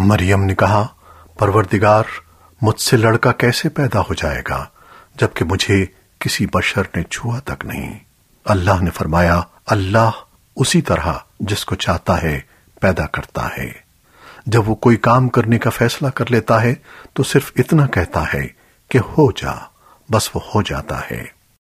مریم نے کہا، پروردگار، مجھ سے لڑکا کیسے پیدا ہو جائے گا جبکہ مجھے کسی بشر نے چھوا تک نہیں؟ اللہ نے فرمایا، اللہ اسی طرح جس کو چاہتا ہے پیدا کرتا ہے۔ جب وہ کوئی کام کرنے کا فیصلہ کر لیتا ہے تو صرف اتنا کہتا ہے کہ ہو جا، بس وہ ہو جاتا ہے۔